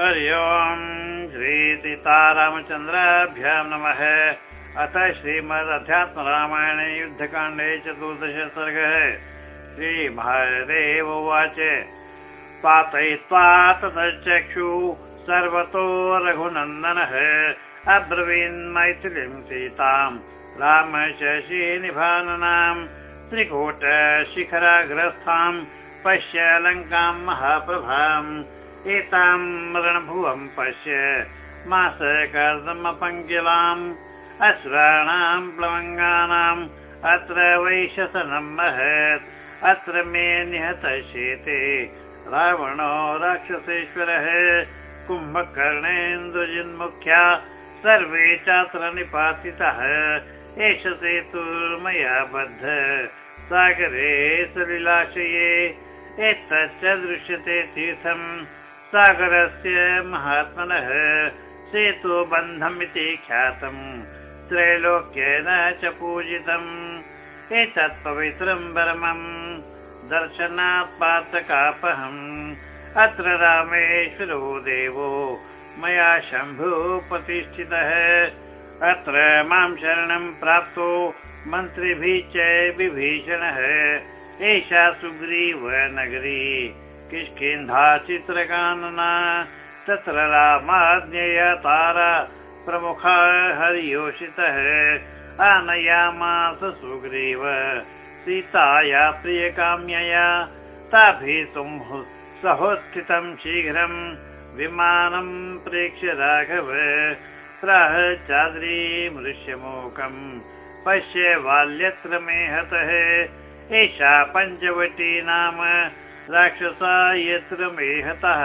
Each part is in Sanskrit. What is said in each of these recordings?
हरि ओम् श्रीसीतारामचन्द्राभ्यां नमः। अथ श्रीमदध्यात्मरामायणे युद्धकाण्डे चतुर्दश सर्गः श्रीमहादेव उवाच। पातयित्वा ततश्चक्षु सर्वतो रघुनन्दनः। अब्रवीन् मैथिलीं सीताम् राम शशि निभाननाम् त्रिकूटशिखराग्रस्थाम् पश्य लङ्कां महाप्रभाम् एतां रणभुवं पश्य मासकर्दमपङ्किलाम् अश्राणां प्लवङ्गानाम् अत्र वैशसनं महत्। अत्र मे निहतशेते रावणो राक्षसेश्वरः कुम्भकर्णेन्द्रजिन्मुख्या सर्वे चात्र निपातितः एष सेतुर्मया बद्ध सागरे सलिलाशये एतच्च दृश्यते तीर्थम् सागरस्य महात्मनः सेतुबन्धमिति ख्यातम्। त्रैलोक्येन च पूजितम्। एतत् पवित्रम् परमम्। दर्शनात् पातकापहम् अत्र रामेश्वरो देवो मया शम्भु प्रतिष्ठितः अत्र मां शरणं प्राप्तो मन्त्रिभिः च विभीषणः। एषा सुग्रीव नगरी किष्किन्धा चित्रकानना तत्र रामाज्ञया तारा प्रमुखा हरियोषितः आनयामास सुग्रीव सीताया प्रियकाम्यया ताभितुं सहोत्थितं शीघ्रं विमानं प्रेक्ष्य राघव प्राह चाद्री मृष्यमोकम् पश्य बाल्यत्र मे हतः एषा पञ्चवटी नाम राक्षसा यत्र मे हतः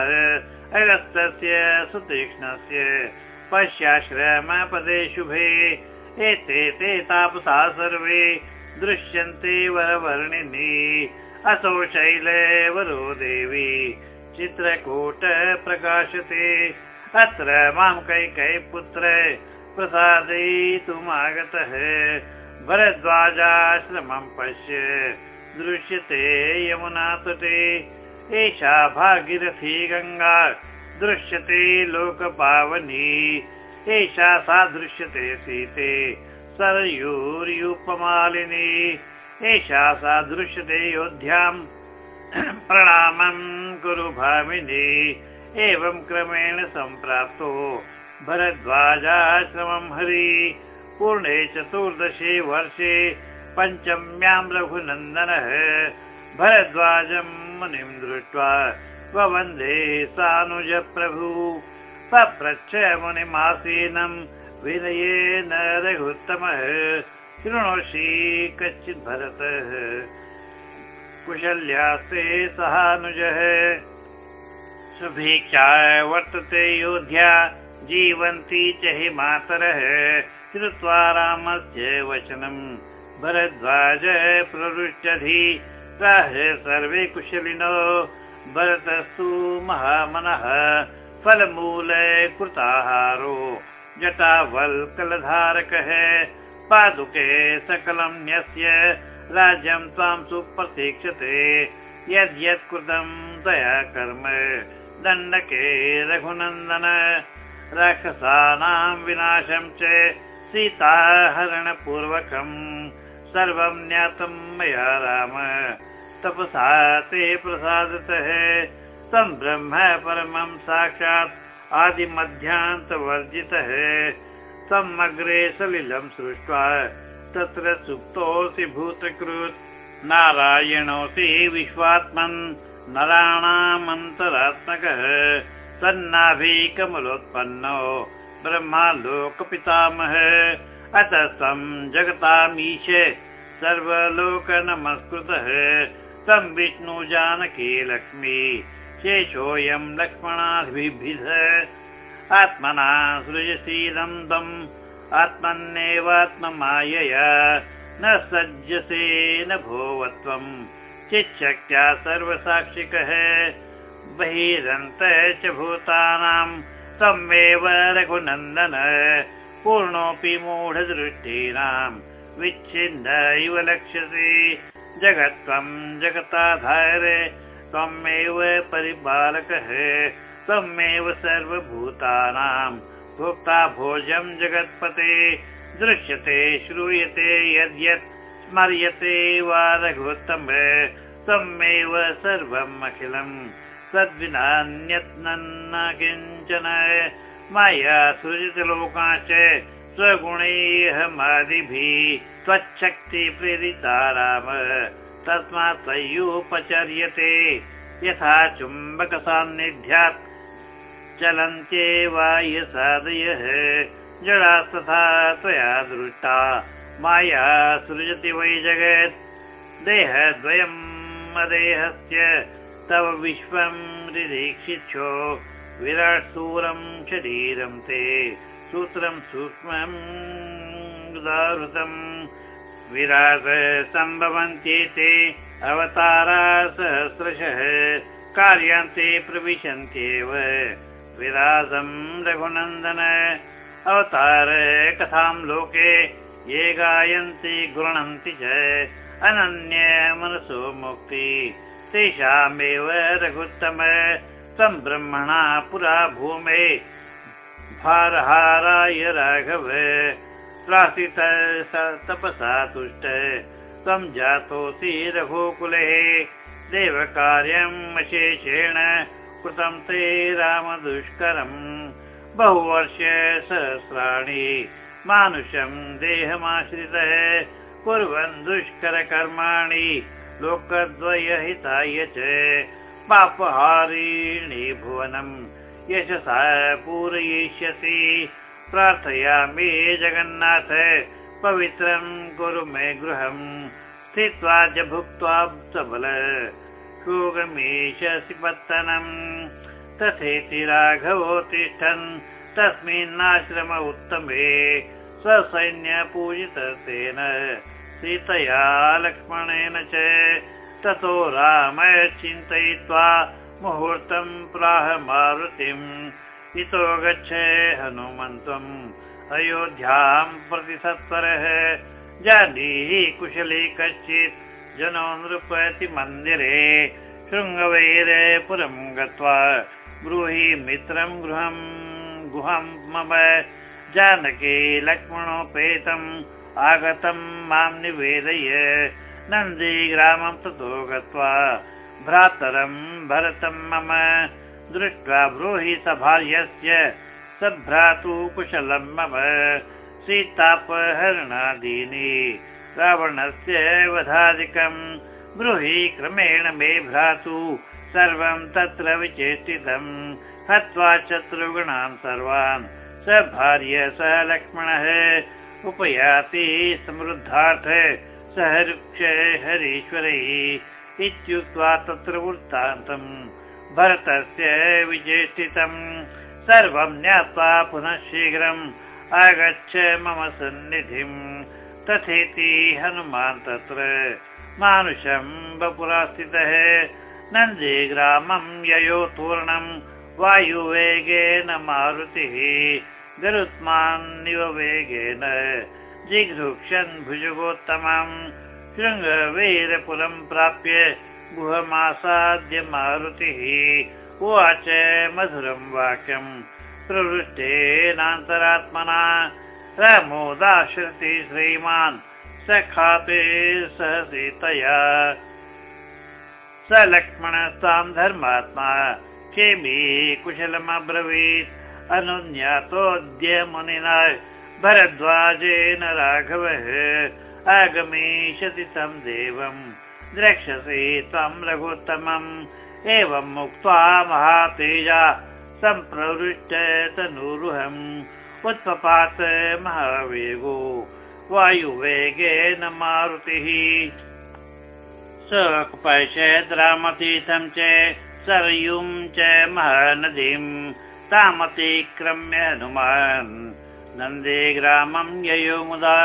अगस्तस्य सुतीक्ष्णस्य पश्याश्रमपदे शुभे। एते ते तापसा सर्वे दृश्यन्ते वरवर्णिनी। असौ शैले वरो देवी। चित्रकूट प्रकाशते। अत्र मां कैकै पुत्र प्रसादयितुमागतः। भरद्वाजाश्रमं पश्य दृश्यते यमुना तटे। एषा भागीरथी गङ्गा दृश्यते लोकपावनी। एषा सा दृश्यते सीते सरयूर्युपमालिनी। एषा सा दृश्यते योध्यां प्रणामं कुरु भामिनी एवं क्रमेण सम्प्राप्तो भरद्वाजाश्रमं हरि। पूर्णे चतुर्दशे वर्षे पञ्चम्यां रघुनन्दनः भरद्वाजं मुनिं दृष्ट्वा स्ववन्दे सानुज प्रभु पप्रच्छ मुनिमासीनं विनयेन रघुत्तमः शृणोषि कश्चित् भरतः। कुशल्यास्ते सहानुजः सुभीक्षाय वर्तते योध्या जीवन्ती च हि मातरः श्रुत्वा रामस्य वचनम् भरद्वाज प्ररुच्यधि सह सर्वे कुशलिनो। भरतस्तु महामनः फलमूल कृताहारो। जटावल्कलधारकः पादुके सकलं न्यस्य राज्यं त्वां सुप्रतीक्षते। यद्यत् कृतं दया कर्म दण्डके रघुनन्दन। राक्षसानां विनाशं च सीताहरणपूर्वकम् सर्वं ज्ञातं मया राम। तपसा ते प्रसादतः। तं ब्रह्म परमं साक्षात् आदिमध्यान्तवर्जितः। तम् अग्रे सलिलं सृष्ट्वा तत्र सुप्तोऽसि भूतकृत्। नारायणोऽसि विश्वात्मन् नराणामन्तरात्मकः। सन्नाभिकमलोत्पन्नो ब्रह्मा लोकपितामह अतः तं जगतामीश सर्वलोक नमस्कृतः तं विष्णु जानकी लक्ष्मी शेषोऽयं लक्ष्मणाभिभिध आत्मना सृजशीलं तम् आत्मन्येवात्ममायया न सज्जसे न भोवत्वम् चिच्छक्त्या सर्वसाक्षिकः। बहिरन्त च भूतानां तमेव रघुनन्दन पूर्णोऽपि मूढदृष्टीनां विच्छिन्न इव लक्ष्यसे। जगत्त्वं जगताधार। त्वमेव परिपालकः। त्वमेव सर्वभूतानां। भोक्ता भोजं जगत्पते। दृश्यते श्रूयते यद्यत्। स्मर्यते वा रघुत्तम त्वमेव सर्वम् अखिलम्। तद्विनान्यत्न किञ्चन मया सृजितलोकाश्च स्वगुणैः त्वच्छक्तिप्रेरिता राम। तस्मात् त्वय्युपचर्यते यथा चुम्बकसान्निध्यात् चलन्त्ये वायुसादयः जडा तथा त्वया दृष्टा। माया सृजति वै जगत् देहद्वयम् अदेहस्य तव विश्वं निरीक्षिच्छो विराट् सूरं शरीरं ते सूत्रं सूक्ष्मम् उदाहृतम् विराट सम्भवन्त्येते अवतारा सहस्रशः कार्यान्ते प्रविशन्त्येव विराजम् रघुनन्दन अवतार कथां लोके ये गायन्ति गृह्णन्ति च अनन्य मनसो मुक्ति। तेषामेव रघुत्तम तं ब्रह्मणा पुरा भूमे। भारहाराय राघव। प्रासित तपसा तुष्ट। त्वं जातोऽसि रघुकुले। देवकार्यम् अशेषेण कृतं ते रामदुष्करम् बहुवर्ष सहस्राणि मानुषं देहमाश्रितः कुर्वन् दुष्करकर्माणि लोकद्वयहिताय च पापहारिणी भुवनम् यशसा पूरयिष्यसि। प्रार्थयामि जगन्नाथ पवित्रं कुरु मे गृहम् स्थित्वा च भुक्त्वा सबल। सुगमेशसि पत्तनम् तथेति राघवो तिष्ठन् तस्मिन्नाश्रम उत्तमे स्वसैन्यपूजितेन सीतया लक्ष्मणेन च ततो राम चिन्तयित्वा मुहूर्तं प्राह मारुतिम्। इतो गच्छ हनुमन्तम् अयोध्यां प्रति सत्वरः जानीहि कुशली कश्चित् जनो नृपति मन्दिरे। शृङ्गवैरे पुरं गत्वा ब्रूहि मित्रं गृहं गुहं मम। जानकी लक्ष्मणोपेतम् आगतं मां निवेदय नन्दीग्रामं ततो गत्वा भ्रातरं भरतं मम। दृष्ट्वा ब्रूहि सभार्यस्य सभ्रातु कुशलं मम। सीतापहरणादीनि रावणस्य वधादिकम् ब्रूहि क्रमेण मे भ्रातु सर्वं तत्र विचेष्टितम् हत्वा शत्रुगुणान् सर्वान् स भार्य स लक्ष्मणः। उपयाति समृद्धार्थ सह वृक्ष हरीश्वरैः इत्युक्त्वा तत्र वृत्तान्तम् भरतस्य विचेष्टितम् सर्वं ज्ञात्वा पुनः शीघ्रम् आगच्छ मम सन्निधिम् तथेति हनुमान् तत्र मानुषं बपुरा स्थितः। नन्दी ग्रामं ययो तूर्णम् वायुवेगेन मारुतिः। गरुत्मान्निव वेगेन जिघृक्षन् भुजगोत्तमम् शृङ्गवीरपुरं प्राप्य गुहमासाद्य मारुतिः। उवाच मधुरं वाक्यम् प्रवृष्टेनान्तरात्मना। रामो दाशरति श्रीमान् स खाते सह सीतया स लक्ष्मणस्तां धर्मात्मा केमि कुशलमब्रवीत्। अनुज्ञातोऽद्य मुनिना भरद्वाजेन राघवः आगमिष्यति तं देवम् द्रक्ष्यसि त्वं रघुत्तमम्। एवम् उक्त्वा महातेजा सम्प्रवृष्ट तनूरुहम्। उत्पपात महावेगो वायुवेगेन मारुतिः। रामतीर्थं च सरयुं च महानदीम् तामतिक्रम्य हनुमान् नन्दे ग्रामं ययो मुदा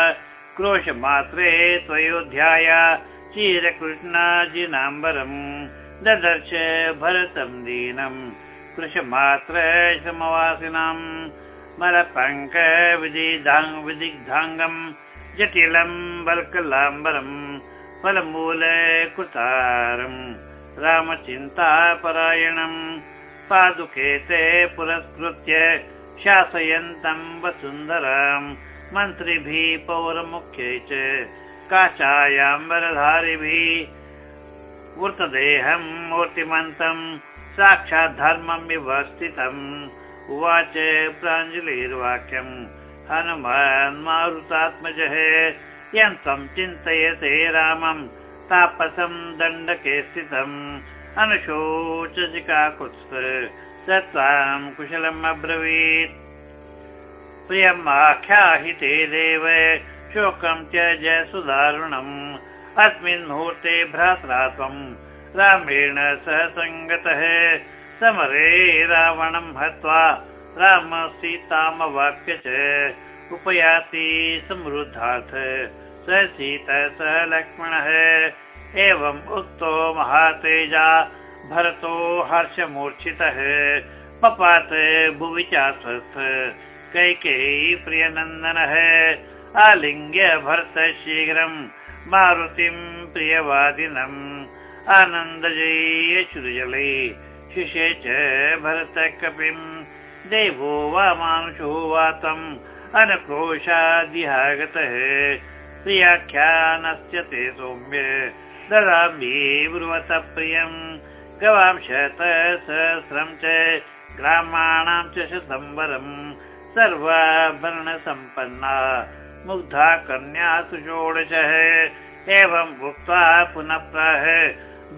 क्रोशमात्रे त्वयोध्याया चिरकृष्णाजिनाम्बरम् ददर्श भरतं दीनम् कृशमात्र श्रमवासिनाम् मलपङ्क विदिग्धाङ्गम् जटिलम् बल्कलाम्बरम् फलमूल कृतारम् रामचिन्तापरायणम् पादुके ते पुरस्कृत्य शासयन्तम् वसुन्धराम् मन्त्रिभिः पौरमुख्ये च काचायाम्बरधारिभिः वृतदेहम् मूर्तिमन्तम् साक्षात् धर्मम् स्थितम् उवाच प्राञ्जलिर्वाक्यम् हनुमान् मारुतात्मजः यन्त्रम् चिन्तयते रामम् तापसम् दण्डके स्थितम्। अनुशोचिकाकुत्स स त्वाम् कुशलम् अब्रवीत्। प्रियम् आख्याहिते देव शोकम् त्यज सुदारुणम्। अस्मिन् मुहूर्ते भ्रात्रा त्वम् रामेण सह सङ्गतः। समरे रावणम् हत्वा राम सीतामवाप्य च उपयाति समृद्धार्थ। स सीता स लक्ष्मणः। एवम् उक्तो महातेजा भरतो हर्षमूर्छितः पपात भुवि चास्वस्थ कैकेयी प्रियनन्दनः। आलिङ्ग्य भरत शीघ्रम् मारुतिम् प्रियवादिनम्। आनन्दजयश्रुजले शिषे च भरत कपिम् देवो वा मानुषो वा तम् अनक्रोशादिहागतः। प्रियाख्यानस्य ते सौम्य ददामि ब्रुवत प्रियम् गवांशत सहस्रम् च ग्रामाणां च शतम्बरम् सर्वाभरणसम्पन्ना मुग्धा कन्या षोडशः एवम् उक्त्वा पुनः प्राह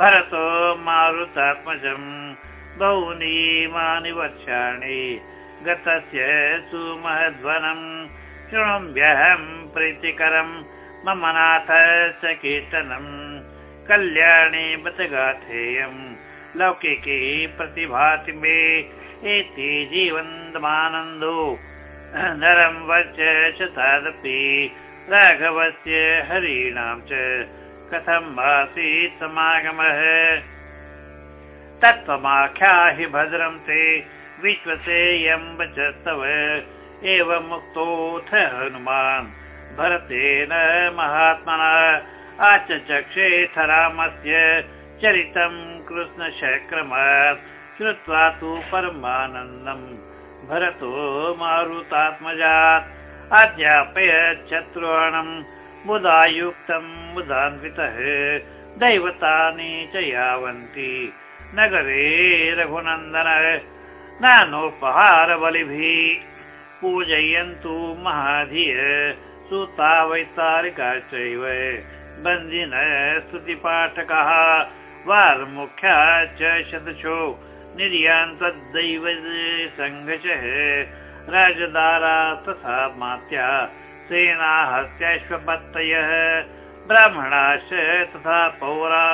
भरतो मारुतात्मजम् बहूनि मानि वर्षाणि गतस्य सुमहध्वनम् शृणुम्यहम् प्रीतिकरम् मम नाथ च कीर्तनम् कल्याणी बत गाथेयम् लौकिकी प्रतिभाति मे एति जीवन्तमानन्दो। नरं वच च तदपि राघवस्य हरीणां च कथम् आसीत् समागमः। तत्त्वमाख्याहि भद्रं ते विश्वसेयं वच तव एवमुक्तोऽथ हनुमान्। भरतेन महात्मना आचचक्षेथ रामस्य चरितं कृष्णशक्रमात् श्रुत्वा तु परमानन्दम् भरतो मारुतात्मजात्। अध्यापयच्छत्रुणम् मुदा युक्तम् मुदान्वितः। दैवतानि च यावन्ति। नगरे रघुनन्दन नानोपहारबलिभिः पूजयन्तु महाधिय। सुता वैतारिका चैव। बन्दिन स्तुतिपाठकः वारमुख्या च शतशो निर्यान् तद्दैव सङ्घषः राजदारा तथा मात्या सेनाहस्याश्वपत्तयः ब्राह्मणाश्च तथा पौरा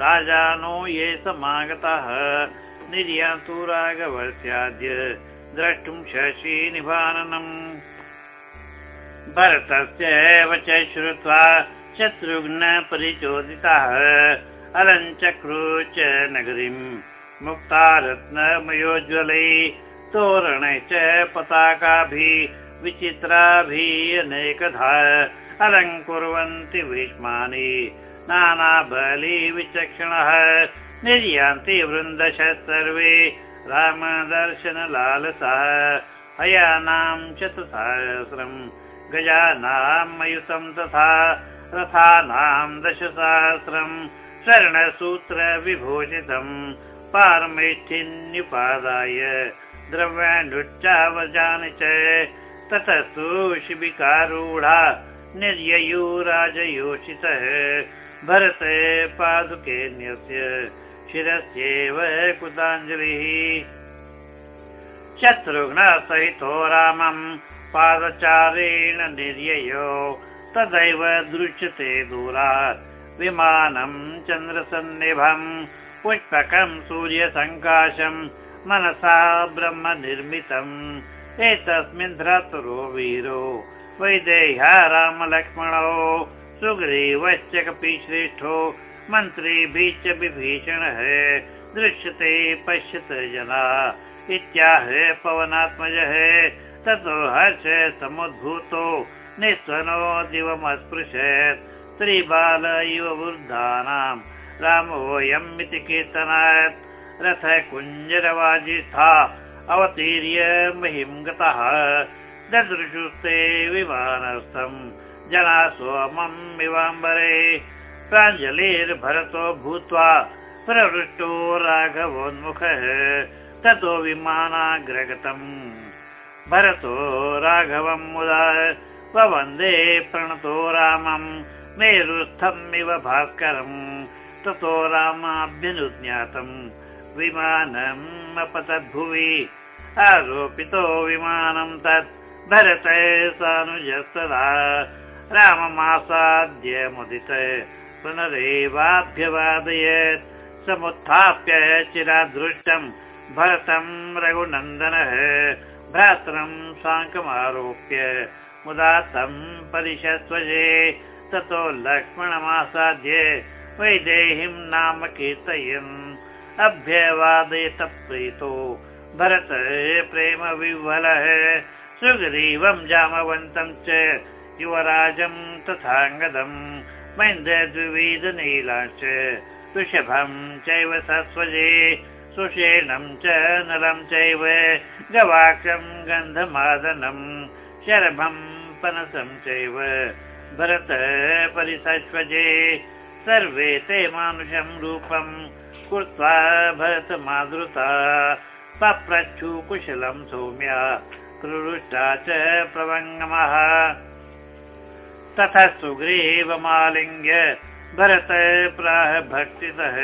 राजानो ये समागताः। निर्यान्तु राघवस्याद्य द्रष्टुं शशि निभाननम्। भरतस्य वच श्रुत्वा शत्रुघ्न परिचोदिताः अलञ्चक्रू च नगरीम्। मुक्ता रत्नमयोज्वलै तोरणै च पताकाभिः विचित्राभिः अनेकधा। अलङ्कुर्वन्ति भीष्मानि नानाबली विचक्षणः। निर्यान्ति वृन्दश सर्वे रामदर्शनलालसा। हयानां चतुसहस्रम् गजानां मयुतं तथा रथानां दशसहस्रम् स्वर्णसूत्रविभूषितम् पारमेष्ठिन्युपादाय द्रव्याण्युच्चावजानि च ततस्तु शिबिकारूढा निर्ययुराजयोषितः। भरत पादुके न्यस्य शिरस्येव कुताञ्जलिः। शत्रुघ्नसहितो रामम् पादचारेण निर्ययो। तदैव दृश्यते दूरात् विमानम् चन्द्रसन्निभम् पुष्पकम् सूर्यसङ्काशम् मनसा ब्रह्म निर्मितम् एतस्मिन् धृतरो वीरो वैदेह्या रामलक्ष्मणो सुग्रीवश्च कपि श्रेष्ठो मन्त्रिभिश्च च विभीषणः दृश्यते पश्यत जना इत्याह पवनात्मजः ततो हर्ष समुद्भूतो निःस्वनो दिवमस्पृशत् स्त्रीबाल इव वृद्धानां रामोऽयम् इति कीर्तनात् रथ कुञ्जरवाजिस्था अवतीर्य महिं गतः ददृशुस्ते विमानस्थम् जना सोमम् इवाम्बरे प्राञ्जलिर्भरतो भूत्वा प्रवृष्टो राघवोन्मुखः ततो विमानाग्रगतम्। भरतो राघवम् मुदा वन्दे प्रणतो रामम् मेरुस्थम् इव भास्करम् ततो रामाभ्यनुज्ञातम् विमानम् अपतद्भुवि। आरोपितो विमानम् तत् भरत सानुजस्तदा राममासाद्य मुदित। पुनरेवाभ्यवादयत् समुत्थाप्य चिरादृष्टम् भरतम् रघुनन्दनः भ्रातरम् साङ्कमारोप्य मुदा तम् परिषत्वजे ततो लक्ष्मणमासाद्य वैदेहीम् नाम कीर्तयन्। अभ्यवादयत प्रीतो भरत प्रेम विह्वलः सुग्रीवम् जामवन्तम् च युवराजम् तथाङ्गदम् द्विविधनीलाश्च वृषभम् चैव सस्वजे सुषेणम् च नलम् चैव गवाक्षम् गन्धमादनम् शरभम् पनसम् चैव भरत परिसस्वजे सर्वे ते मानुषम् रूपम् कृत्वा भरत मादृता पप्रच्छु कुशलम् सौम्या प्रवृष्टा च प्रवङ्गमः। तथा सुग्रीवमालिङ्ग्य भरत प्राह भक्तितः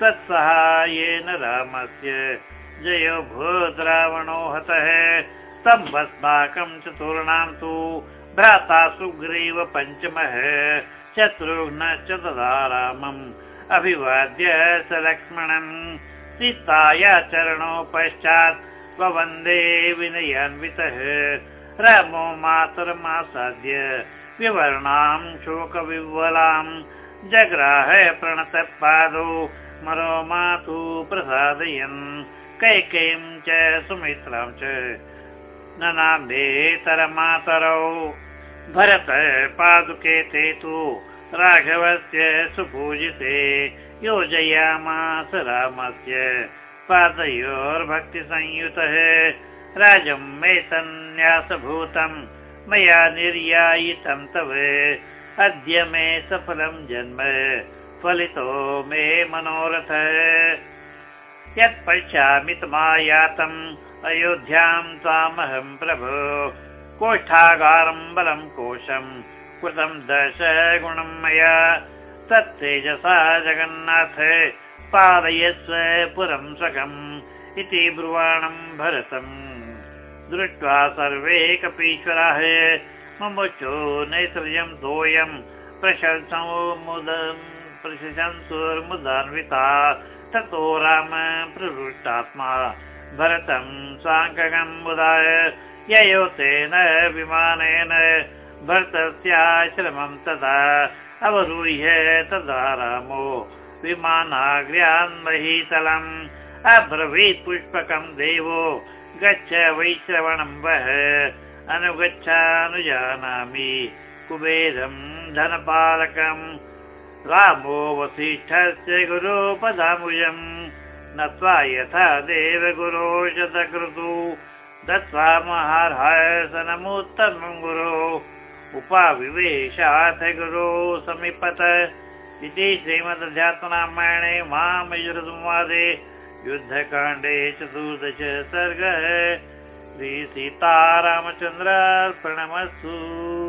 तत्सहायेन रामस्य जयो भूद् रावणो हतः तम् भस्माकम् चतुर्णाम् तु भ्राता सुग्रीव पञ्चमः शत्रुघ्न च तदा रामम् अभिवाद्य स लक्ष्मणम् सीताया चरणो पश्चात् वन्दे विनयान्वितः। रामो मातरमासाद्य विवर्णाम् शोकविह्वलाम्। जग्राह प्रणतपादौ मरो मातु प्रसादयन्। कैकेयीम् च सुमित्राम् च ननाम्बेतरमातरौ भरत पादुके ते तु राघवस्य सुपूजिते योजयामास रामस्य पादयोर्भक्तिसंयुतः। राजम् एतन्यासभूतम् मया निर्यायितं तव। अद्य मे सफलं जन्म फलितो मे मनोरथ। यत् पश्यामि तमायातम् अयोध्यां त्वामहं प्रभो कोष्ठागारं बलं कोशम् कृतं दश गुणं मया। तत्तेजसा जगन्नाथ पालयस्व पुरं सकम् इति ब्रुवाणं भरतम्। दृष्ट्वा सर्वे कपीश्वराः ममुचो नैत्रयं सोऽयं प्रशंसमुदं प्रशंसुर्मुदान्विता। ततो राम प्रवृष्टात्मा भरतं साङ्गम् मुदाय ययो तेन विमानेन भरतस्याश्रमं तदा अवरुह्य तदा रामो विमानाग्र्यान्महीतलम् अब्रवीत् पुष्पकं देवो गच्छ वैश्रवणं वः अनुगच्छानुजानामि कुबेरं धनपालकम् रामो वसिष्ठस्य गुरुपदामुजम् नत्वा यथा देवगुरो शतकृतु दत्त्वा महार्हसनमुत्तमं गुरो। उपाविवेशाथ गुरो समीपत। इति श्रीमदध्यात्मरामायणे मामयुर्संवादे युद्धकाण्डे चतुर्दश सर्गः। श्रीसीतारामचन्द्रार्पणमस्तु